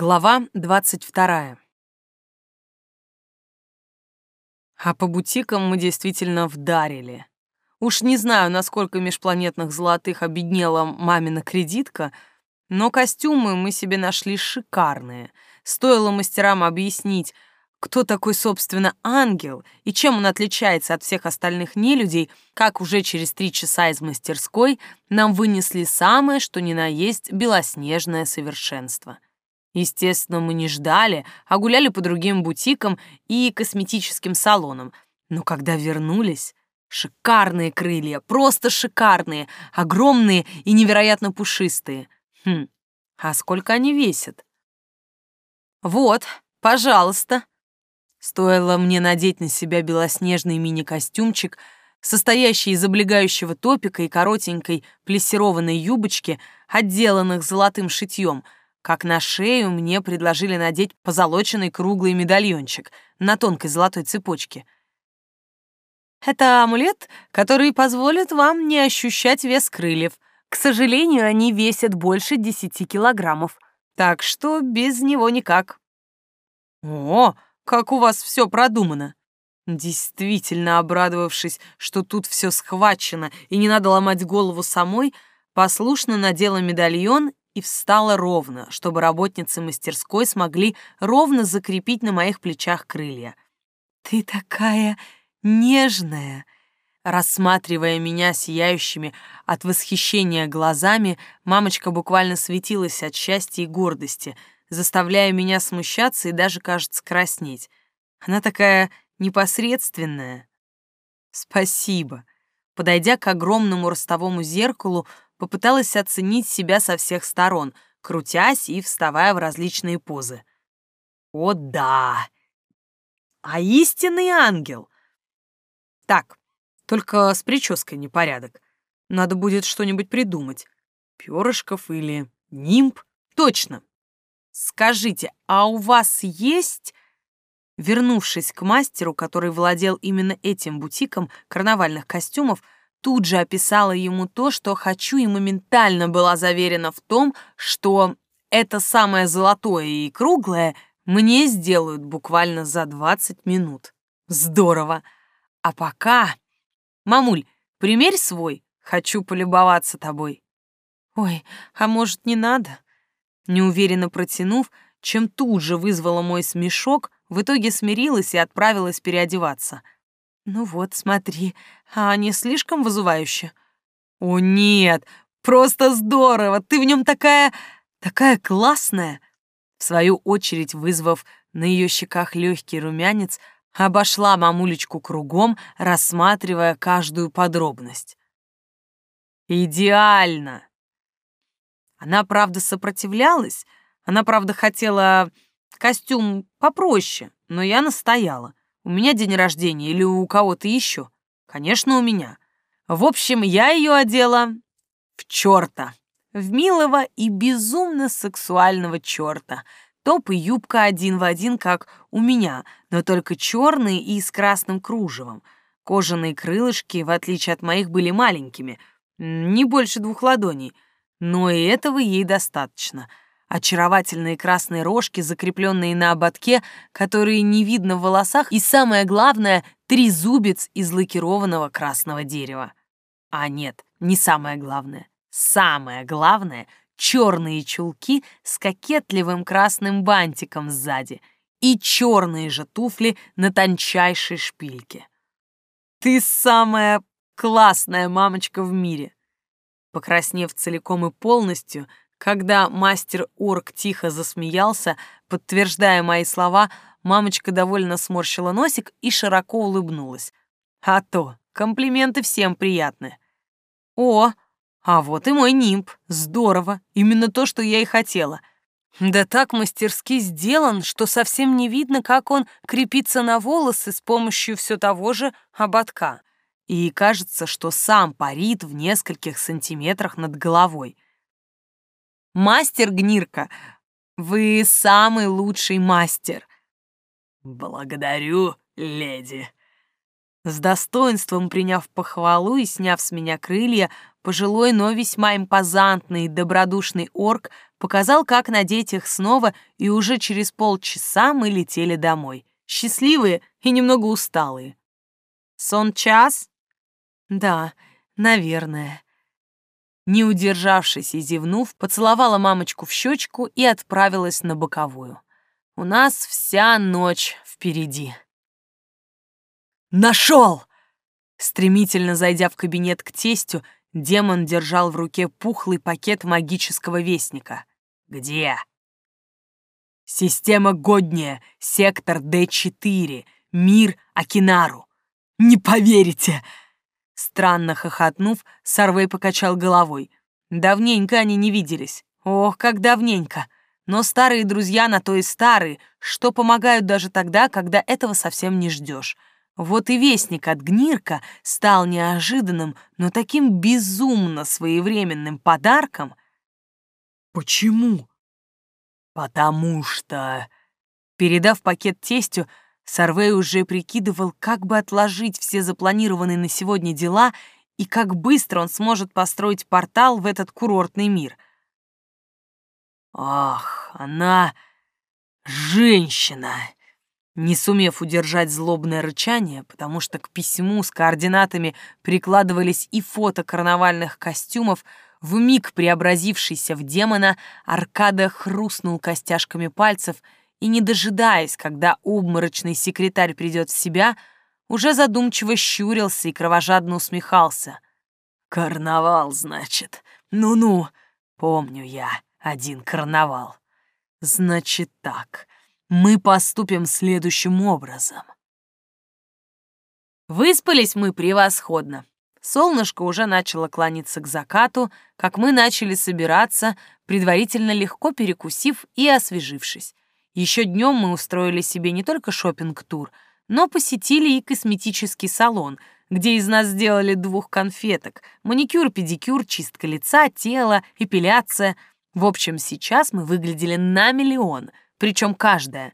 Глава двадцать вторая. А по бутикам мы действительно вдарили. Уж не знаю, насколько межпланетных золотых обеднела мамина кредитка, но костюмы мы себе нашли шикарные. Стоило мастерам объяснить, кто такой, собственно, ангел и чем он отличается от всех остальных нелюдей, как уже через три часа из мастерской нам вынесли самое, что ни на есть, белоснежное совершенство. Естественно, мы не ждали, а гуляли по другим бутикам и косметическим салонам. Но когда вернулись, шикарные крылья, просто шикарные, огромные и невероятно пушистые. Хм, а сколько они весят? Вот, пожалуйста. Стоило мне надеть на себя белоснежный мини-костюмчик, состоящий из облегающего топика и коротенькой плессированной юбочки, отделанных золотым шитьем — как на шею мне предложили надеть позолоченный круглый медальончик на тонкой золотой цепочке. Это амулет, который позволит вам не ощущать вес крыльев. К сожалению, они весят больше десяти килограммов, так что без него никак. О, как у вас все продумано. Действительно обрадовавшись, что тут все схвачено и не надо ломать голову самой, послушно надела медальон и встала ровно, чтобы работницы мастерской смогли ровно закрепить на моих плечах крылья. «Ты такая нежная!» Рассматривая меня сияющими от восхищения глазами, мамочка буквально светилась от счастья и гордости, заставляя меня смущаться и даже, кажется, краснеть. Она такая непосредственная. Спасибо. Подойдя к огромному ростовому зеркалу, попыталась оценить себя со всех сторон, крутясь и вставая в различные позы. О да! А истинный ангел! Так, только с прической непорядок. Надо будет что-нибудь придумать. Пёрышков или нимб? Точно. Скажите, а у вас есть... Вернувшись к мастеру, который владел именно этим бутиком карнавальных костюмов, тут же описала ему то, что хочу, и моментально была заверена в том, что это самое золотое и круглое мне сделают буквально за 20 минут. Здорово! А пока... Мамуль, примерь свой, хочу полюбоваться тобой. Ой, а может, не надо? Неуверенно протянув, чем тут же вызвала мой смешок, в итоге смирилась и отправилась переодеваться — ну вот, смотри, а не слишком вызывающе? О нет, просто здорово, ты в нем такая... такая классная. В свою очередь, вызвав на ее щеках легкий румянец, обошла мамулечку кругом, рассматривая каждую подробность. «Идеально!» Она, правда, сопротивлялась, она, правда, хотела костюм попроще, но я настояла. У меня день рождения или у кого-то еще? Конечно, у меня. В общем, я ее одела в черта. В милого и безумно сексуального черта. Топ и юбка один в один, как у меня, но только черные и с красным кружевом. Кожаные крылышки, в отличие от моих, были маленькими, не больше двух ладоней. Но и этого ей достаточно — очаровательные красные рожки, закрепленные на ободке, которые не видно в волосах, и самое главное — трезубец из лакированного красного дерева. А нет, не самое главное. Самое главное — черные чулки с кокетливым красным бантиком сзади и черные же туфли на тончайшей шпильке. «Ты самая классная мамочка в мире!» Покраснев целиком и полностью, когда мастер-орк тихо засмеялся, подтверждая мои слова, мамочка довольно сморщила носик и широко улыбнулась. А то, комплименты всем приятны. О, а вот и мой нимб. Здорово, именно то, что я и хотела. Да так мастерски сделан, что совсем не видно, как он крепится на волосы с помощью все того же ободка. И кажется, что сам парит в нескольких сантиметрах над головой. Мастер Гнирка, вы самый лучший мастер. Благодарю, леди. С достоинством приняв похвалу и сняв с меня крылья, пожилой, но весьма импозантный и добродушный орк показал, как надеть их снова, и уже через полчаса мы летели домой. Счастливые и немного усталые. Сон час? Да, наверное. Не удержавшись и зевнув, поцеловала мамочку в щечку и отправилась на боковую. У нас вся ночь впереди. «Нашел!» Стремительно зайдя в кабинет к тестю, демон держал в руке пухлый пакет магического вестника. «Где?» «Система Годния, сектор Д4, мир Акинару. Не поверите!» Странно хохотнув, Сарвей покачал головой. Давненько они не виделись. Ох, как давненько. Но старые друзья на то и старые, что помогают даже тогда, когда этого совсем не ждешь. Вот и вестник от Гнирка стал неожиданным, но таким безумно своевременным подарком. Почему? Потому что... Передав пакет тестю, Сарвей уже прикидывал, как бы отложить все запланированные на сегодня дела и как быстро он сможет построить портал в этот курортный мир. «Ах, она женщина!» Не сумев удержать злобное рычание, потому что к письму с координатами прикладывались и фото карнавальных костюмов, вмиг преобразившийся в демона, Аркада хрустнул костяшками пальцев — и, не дожидаясь, когда обморочный секретарь придет в себя, уже задумчиво щурился и кровожадно усмехался. «Карнавал, значит? Ну-ну, помню я один карнавал. Значит так, мы поступим следующим образом». Выспались мы превосходно. Солнышко уже начало клониться к закату, как мы начали собираться, предварительно легко перекусив и освежившись. Еще днем мы устроили себе не только шопинг тур но посетили и косметический салон, где из нас сделали двух конфеток, маникюр, педикюр, чистка лица, тела, эпиляция. В общем, сейчас мы выглядели на миллион, причем каждая.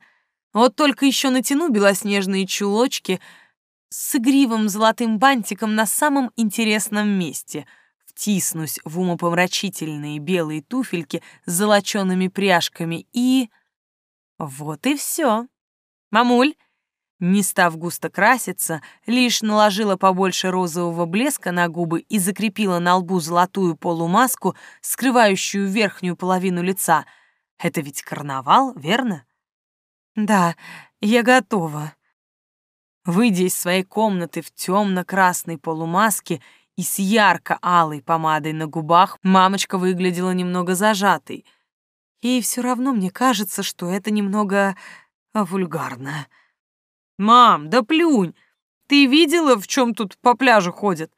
Вот только еще натяну белоснежные чулочки с игривым золотым бантиком на самом интересном месте — втиснусь в умопомрачительные белые туфельки с золочеными пряжками и... Вот и все. Мамуль, не став густо краситься, лишь наложила побольше розового блеска на губы и закрепила на лбу золотую полумаску, скрывающую верхнюю половину лица. Это ведь карнавал, верно? Да, я готова. Выйдя из своей комнаты в темно-красной полумаске и с ярко-алой помадой на губах, мамочка выглядела немного зажатой — и все равно мне кажется, что это немного вульгарно. «Мам, да плюнь! Ты видела, в чем тут по пляжу ходят?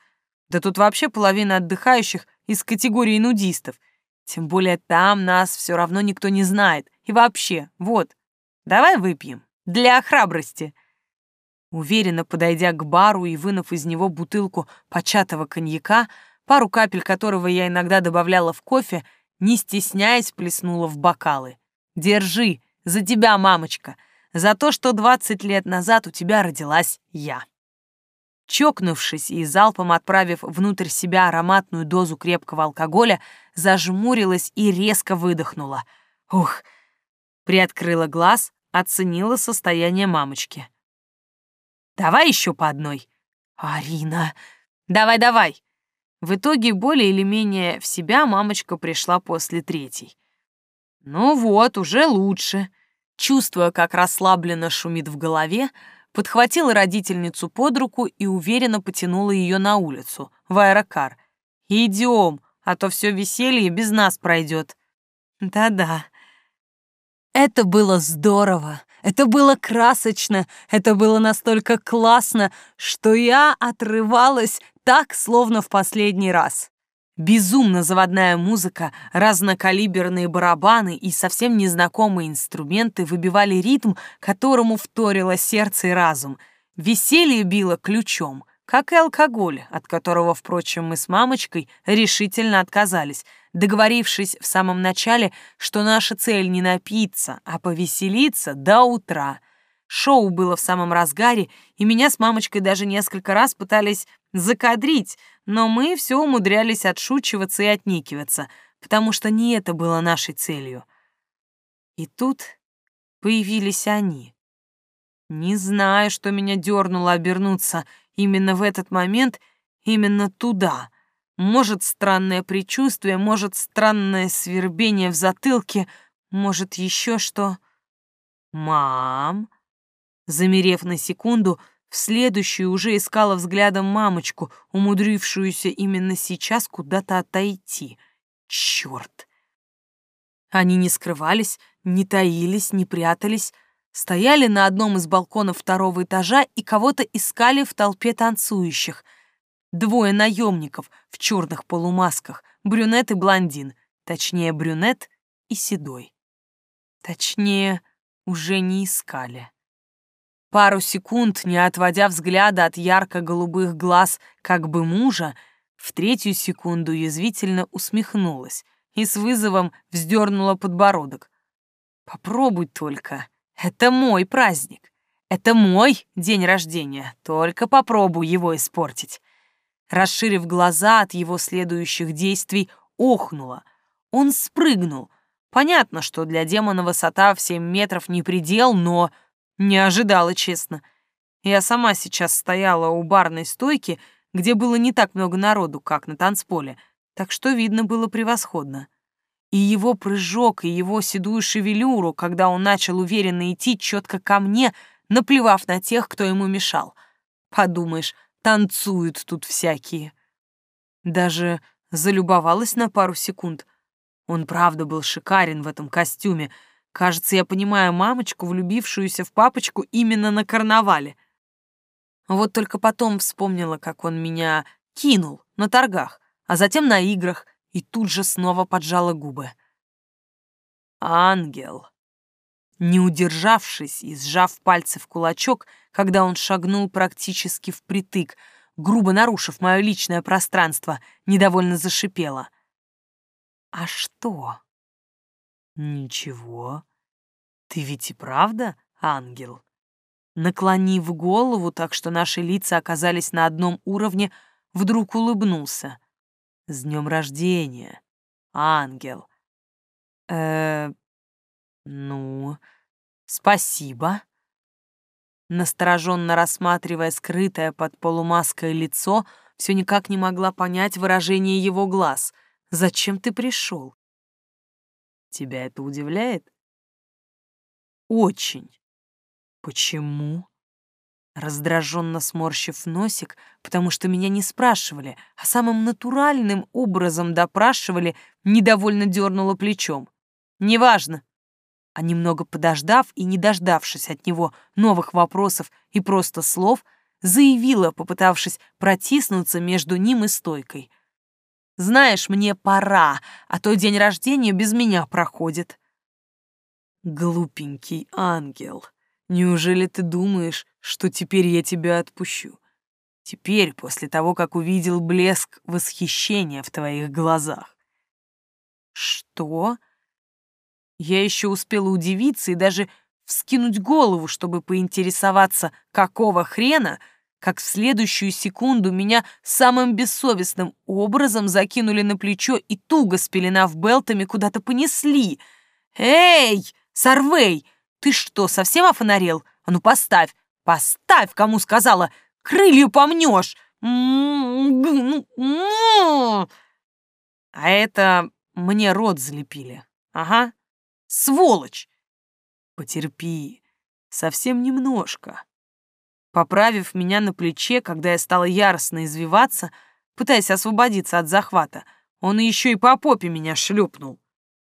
Да тут вообще половина отдыхающих из категории нудистов. Тем более там нас все равно никто не знает. И вообще, вот, давай выпьем. Для храбрости». Уверенно подойдя к бару и вынув из него бутылку початого коньяка, пару капель которого я иногда добавляла в кофе, не стесняясь, плеснула в бокалы. «Держи, за тебя, мамочка, за то, что двадцать лет назад у тебя родилась я». Чокнувшись и залпом отправив внутрь себя ароматную дозу крепкого алкоголя, зажмурилась и резко выдохнула. Ух! Приоткрыла глаз, оценила состояние мамочки. «Давай еще по одной». «Арина!» «Давай-давай!» В итоге более или менее в себя мамочка пришла после третьей. Ну вот, уже лучше. Чувствуя, как расслабленно шумит в голове, подхватила родительницу под руку и уверенно потянула ее на улицу, в аэрокар. «Идем, а то все веселье без нас пройдет». «Да-да». Это было здорово, это было красочно, это было настолько классно, что я отрывалась так, словно в последний раз. Безумно заводная музыка, разнокалиберные барабаны и совсем незнакомые инструменты выбивали ритм, которому вторило сердце и разум. Веселье било ключом, как и алкоголь, от которого, впрочем, мы с мамочкой решительно отказались, договорившись в самом начале, что наша цель не напиться, а повеселиться до утра. Шоу было в самом разгаре, и меня с мамочкой даже несколько раз пытались закадрить, но мы все умудрялись отшучиваться и отникиваться, потому что не это было нашей целью. И тут появились они. Не знаю, что меня дернуло обернуться именно в этот момент, именно туда. Может, странное предчувствие, может, странное свербение в затылке, может, еще что. «Мам!» Замерев на секунду, в следующую уже искала взглядом мамочку, умудрившуюся именно сейчас куда-то отойти. Черт! Они не скрывались, не таились, не прятались, стояли на одном из балконов второго этажа и кого-то искали в толпе танцующих. Двое наемников в черных полумасках, брюнет и блондин, точнее, брюнет и седой. Точнее, уже не искали. Пару секунд, не отводя взгляда от ярко-голубых глаз как бы мужа, в третью секунду язвительно усмехнулась и с вызовом вздернула подбородок. «Попробуй только. Это мой праздник. Это мой день рождения. Только попробуй его испортить». Расширив глаза от его следующих действий, охнула. Он спрыгнул. Понятно, что для демона высота в семь метров не предел, но не ожидала, честно. Я сама сейчас стояла у барной стойки, где было не так много народу, как на танцполе, так что видно было превосходно. И его прыжок, и его седую шевелюру, когда он начал уверенно идти четко ко мне, наплевав на тех, кто ему мешал. Подумаешь, танцуют тут всякие. Даже залюбовалась на пару секунд. Он правда был шикарен в этом костюме, Кажется, я понимаю мамочку, влюбившуюся в папочку именно на карнавале. Вот только потом вспомнила, как он меня кинул на торгах, а затем на играх, и тут же снова поджала губы. «Ангел!» Не удержавшись и сжав пальцы в кулачок, когда он шагнул практически впритык, грубо нарушив мое личное пространство, недовольно зашипела. «А что?» «Ничего. Ты ведь и правда ангел?» Наклонив голову так, что наши лица оказались на одном уровне, вдруг улыбнулся. «С днем рождения, ангел!» э ну, спасибо». Настороженно рассматривая скрытое под полумаской лицо, все никак не могла понять выражение его глаз. «Зачем ты пришел?» Тебя это удивляет? Очень. Почему? Раздраженно сморщив носик, потому что меня не спрашивали, а самым натуральным образом допрашивали, недовольно дернула плечом. Неважно. А немного подождав и не дождавшись от него новых вопросов и просто слов, заявила, попытавшись протиснуться между ним и стойкой. Знаешь, мне пора, а то день рождения без меня проходит. Глупенький ангел, неужели ты думаешь, что теперь я тебя отпущу? Теперь, после того, как увидел блеск восхищения в твоих глазах. Что? Я еще успела удивиться и даже вскинуть голову, чтобы поинтересоваться, какого хрена — как в следующую секунду меня самым бессовестным образом закинули на плечо и туго спеленав белтами куда-то понесли. «Эй, Сарвей, ты что, совсем офонарел? А ну поставь, поставь, кому сказала, крылью помнешь!» А это мне рот залепили. Ага, сволочь! Потерпи, совсем немножко. Поправив меня на плече, когда я стала яростно извиваться, пытаясь освободиться от захвата, он еще и по попе меня шлепнул.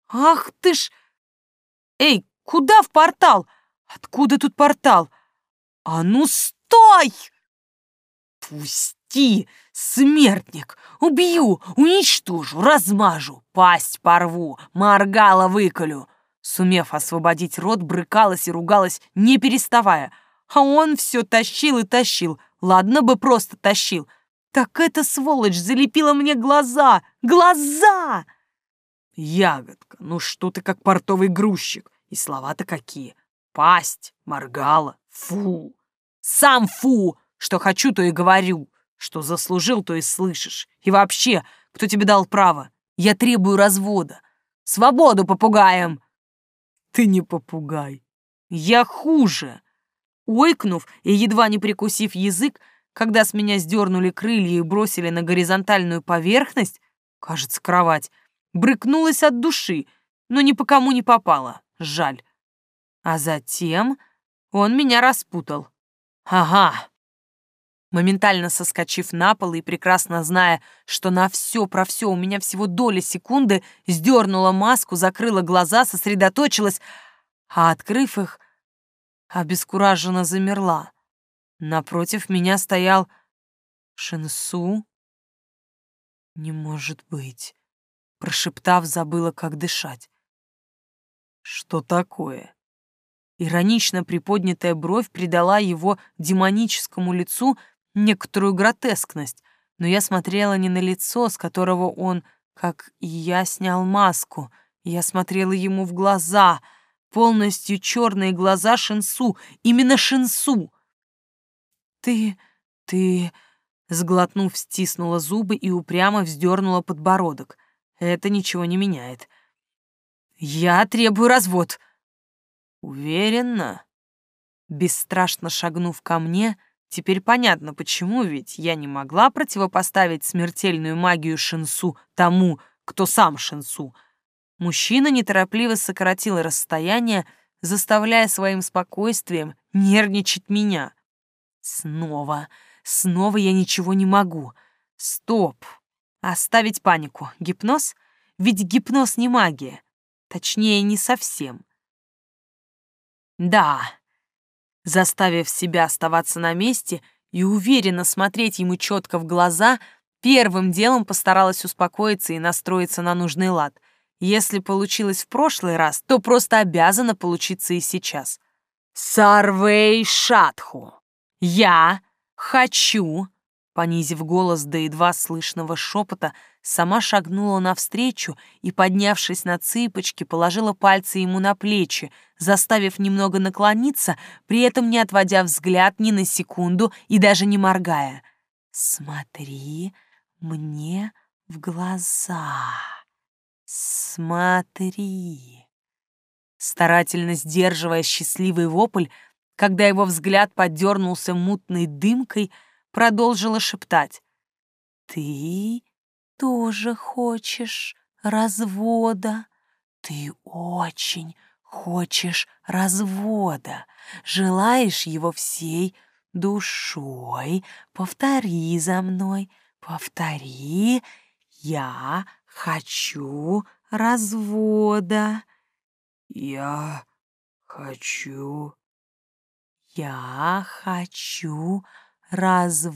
«Ах ты ж! Эй, куда в портал? Откуда тут портал? А ну стой!» «Пусти, смертник! Убью, уничтожу, размажу, пасть порву, моргала выколю!» Сумев освободить рот, брыкалась и ругалась, не переставая — а он все тащил и тащил. Ладно бы просто тащил. Так эта сволочь залепила мне глаза! Глаза! Ягодка, ну что ты как портовый грузчик? И слова-то какие. Пасть, моргала, Фу! Сам фу! Что хочу, то и говорю. Что заслужил, то и слышишь. И вообще, кто тебе дал право? Я требую развода. Свободу попугаем!» «Ты не попугай. Я хуже!» Ойкнув и едва не прикусив язык, когда с меня сдернули крылья и бросили на горизонтальную поверхность, кажется, кровать, брыкнулась от души, но ни по кому не попала. Жаль. А затем он меня распутал. Ага. Моментально соскочив на пол и прекрасно зная, что на все про все у меня всего доля секунды, сдернула маску, закрыла глаза, сосредоточилась, а, открыв их, обескураженно замерла. Напротив меня стоял Шинсу. «Не может быть!» Прошептав, забыла, как дышать. «Что такое?» Иронично приподнятая бровь придала его демоническому лицу некоторую гротескность, но я смотрела не на лицо, с которого он, как и я, снял маску. Я смотрела ему в глаза, полностью черные глаза Шинсу, именно Шинсу. «Ты... ты...» Сглотнув, стиснула зубы и упрямо вздернула подбородок. «Это ничего не меняет». «Я требую развод». «Уверенно?» Бесстрашно шагнув ко мне, теперь понятно, почему, ведь я не могла противопоставить смертельную магию Шинсу тому, кто сам Шинсу. Мужчина неторопливо сократил расстояние, заставляя своим спокойствием нервничать меня. Снова, снова я ничего не могу. Стоп. Оставить панику. Гипноз? Ведь гипноз не магия. Точнее, не совсем. Да. Заставив себя оставаться на месте и уверенно смотреть ему четко в глаза, первым делом постаралась успокоиться и настроиться на нужный лад. Если получилось в прошлый раз, то просто обязана получиться и сейчас. Сарвей Шатху. «Я хочу!» Понизив голос до едва слышного шепота, сама шагнула навстречу и, поднявшись на цыпочки, положила пальцы ему на плечи, заставив немного наклониться, при этом не отводя взгляд ни на секунду и даже не моргая. «Смотри мне в глаза. Смотри!» Старательно сдерживая счастливый вопль, когда его взгляд подернулся мутной дымкой, продолжила шептать. «Ты тоже хочешь развода? Ты очень хочешь развода, желаешь его всей душой. Повтори за мной, повтори. Я хочу развода. Я хочу я хочу развода.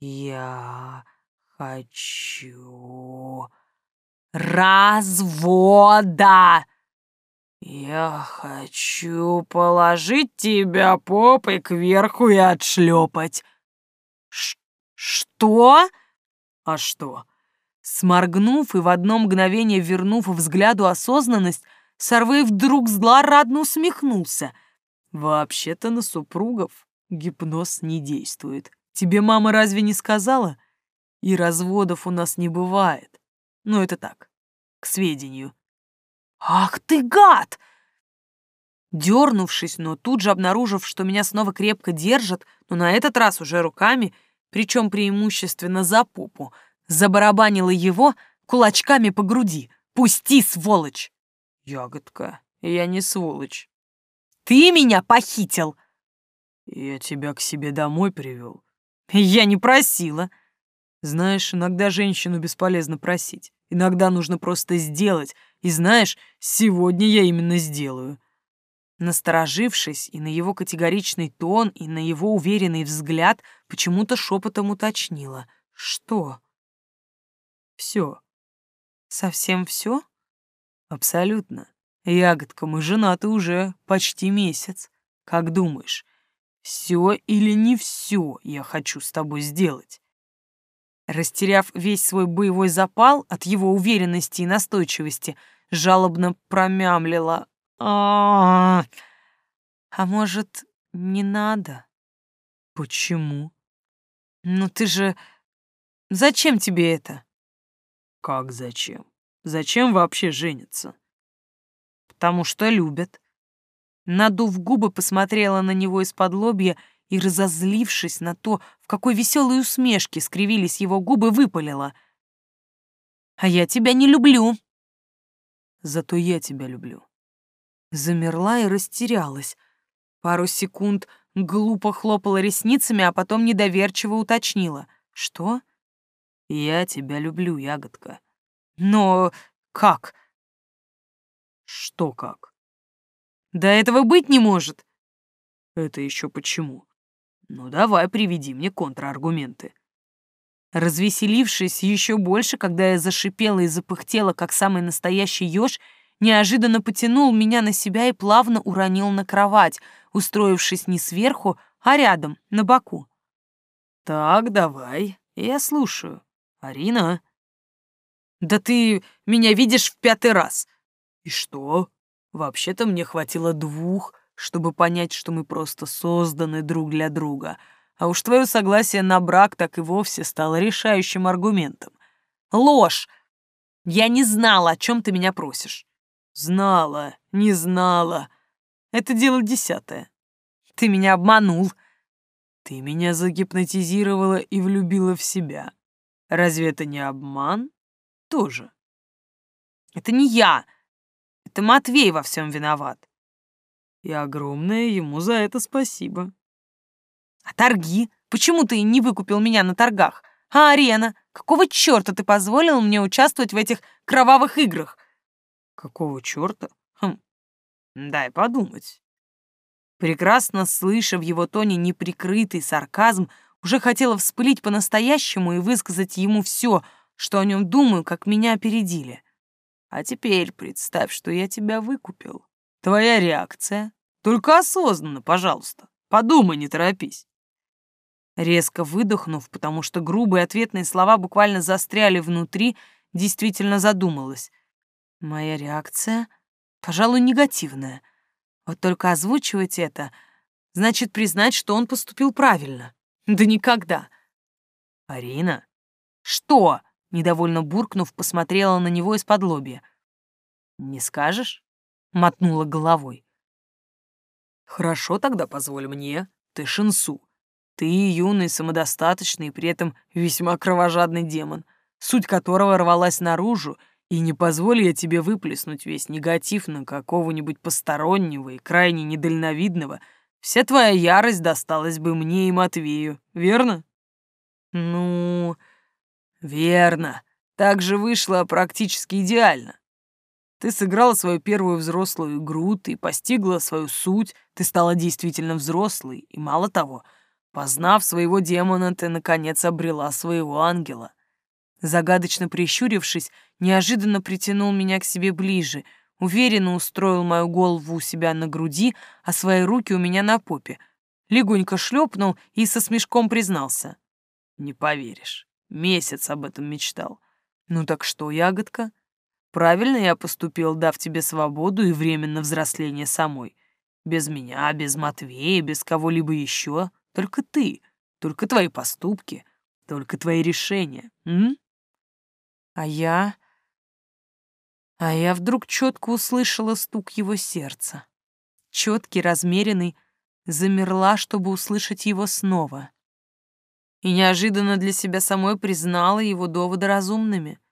Я хочу развода. Я хочу положить тебя попой кверху и отшлепать. Ш что? А что? Сморгнув и в одно мгновение вернув взгляду осознанность, Сорвей вдруг злорадно усмехнулся. «Вообще-то на супругов гипноз не действует. Тебе мама разве не сказала? И разводов у нас не бывает. Ну, это так, к сведению». «Ах ты гад!» Дернувшись, но тут же обнаружив, что меня снова крепко держат, но на этот раз уже руками, причем преимущественно за попу, забарабанила его кулачками по груди. «Пусти, сволочь!» «Ягодка, я не сволочь». «Ты меня похитил!» «Я тебя к себе домой привел». «Я не просила». «Знаешь, иногда женщину бесполезно просить. Иногда нужно просто сделать. И знаешь, сегодня я именно сделаю». Насторожившись и на его категоричный тон, и на его уверенный взгляд, почему-то шепотом уточнила. «Что?» «Все». «Совсем все?» Абсолютно. Ягодка, мы женаты уже почти месяц. Как думаешь, все или не все я хочу с тобой сделать? Растеряв весь свой боевой запал от его уверенности и настойчивости, жалобно промямлила. А, а может, не надо? Почему? Ну ты же... Зачем тебе это? Как зачем? Зачем вообще жениться? Потому что любят. Надув губы, посмотрела на него из-под лобья и, разозлившись на то, в какой веселой усмешке скривились его губы, выпалила. «А я тебя не люблю!» «Зато я тебя люблю». Замерла и растерялась. Пару секунд глупо хлопала ресницами, а потом недоверчиво уточнила. «Что?» «Я тебя люблю, ягодка». «Но как?» «Что как?» «Да этого быть не может!» «Это еще почему?» Ну давай, приведи мне контраргументы. Развеселившись еще больше, когда я зашипела и запыхтела, как самый настоящий еж, неожиданно потянул меня на себя и плавно уронил на кровать, устроившись не сверху, а рядом, на боку. «Так, давай, я слушаю. Арина?» «Да ты меня видишь в пятый раз». «И что? Вообще-то мне хватило двух, чтобы понять, что мы просто созданы друг для друга. А уж твое согласие на брак так и вовсе стало решающим аргументом. Ложь! Я не знала, о чем ты меня просишь. Знала, не знала. Это дело десятое. Ты меня обманул. Ты меня загипнотизировала и влюбила в себя. Разве это не обман? Тоже. Это не я. Это Матвей во всем виноват. И огромное ему за это спасибо. А торги? Почему ты не выкупил меня на торгах? А арена? Какого черта ты позволил мне участвовать в этих кровавых играх? Какого черта? Хм, дай подумать. Прекрасно слыша в его тоне неприкрытый сарказм, уже хотела вспылить по-настоящему и высказать ему все, что о нем думаю, как меня опередили. А теперь представь, что я тебя выкупил. Твоя реакция? Только осознанно, пожалуйста. Подумай, не торопись. Резко выдохнув, потому что грубые ответные слова буквально застряли внутри, действительно задумалась. Моя реакция, пожалуй, негативная. Вот только озвучивать это значит признать, что он поступил правильно. Да никогда. Арина? Что? Недовольно буркнув, посмотрела на него из-под лобья. Не скажешь? мотнула головой. Хорошо, тогда позволь мне. Ты Шинсу. Ты юный, самодостаточный, при этом весьма кровожадный демон, суть которого рвалась наружу, и не позволь я тебе выплеснуть весь негатив на какого-нибудь постороннего и крайне недальновидного, вся твоя ярость досталась бы мне и Матвею, верно? Ну, верно. Так же вышло практически идеально. Ты сыграла свою первую взрослую игру, ты постигла свою суть, ты стала действительно взрослой, и мало того, познав своего демона, ты, наконец, обрела своего ангела. Загадочно прищурившись, неожиданно притянул меня к себе ближе, уверенно устроил мою голову у себя на груди, а свои руки у меня на попе. Легонько шлепнул и со смешком признался. «Не поверишь, месяц об этом мечтал. Ну так что, ягодка?» Правильно я поступил, дав тебе свободу и временно взросление самой. Без меня, без Матвея, без кого-либо еще. Только ты, только твои поступки, только твои решения. М? А я... А я вдруг четко услышала стук его сердца. Четкий, размеренный, замерла, чтобы услышать его снова. И неожиданно для себя самой признала его доводы разумными —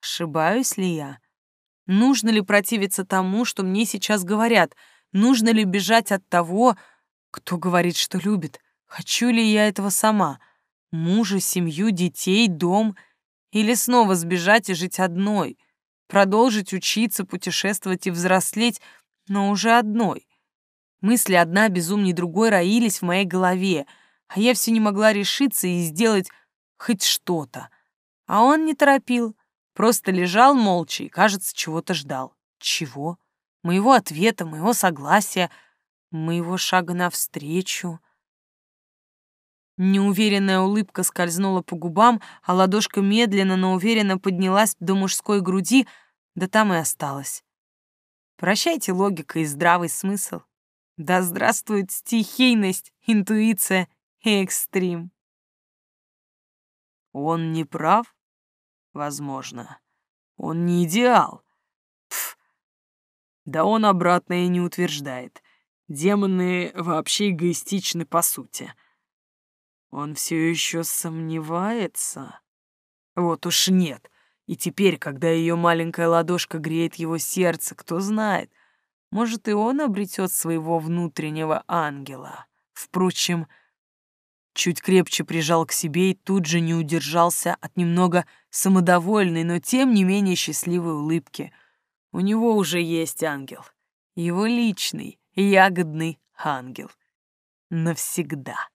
Ошибаюсь ли я? Нужно ли противиться тому, что мне сейчас говорят? Нужно ли бежать от того, кто говорит, что любит? Хочу ли я этого сама? Мужа, семью, детей, дом? Или снова сбежать и жить одной? Продолжить учиться, путешествовать и взрослеть, но уже одной? Мысли одна безумней другой роились в моей голове, а я все не могла решиться и сделать хоть что-то. А он не торопил. Просто лежал молча и, кажется, чего-то ждал. Чего? Моего ответа, моего согласия, моего шага навстречу. Неуверенная улыбка скользнула по губам, а ладошка медленно, но уверенно поднялась до мужской груди, да там и осталась. Прощайте логика и здравый смысл. Да здравствует стихийность, интуиция экстрим. Он не прав? Возможно. Он не идеал. Пф. Да он обратно и не утверждает. Демоны вообще эгоистичны по сути. Он все еще сомневается? Вот уж нет. И теперь, когда ее маленькая ладошка греет его сердце, кто знает, может, и он обретет своего внутреннего ангела. Впрочем, чуть крепче прижал к себе и тут же не удержался от немного самодовольной, но тем не менее счастливой улыбки. У него уже есть ангел. Его личный, ягодный ангел. Навсегда.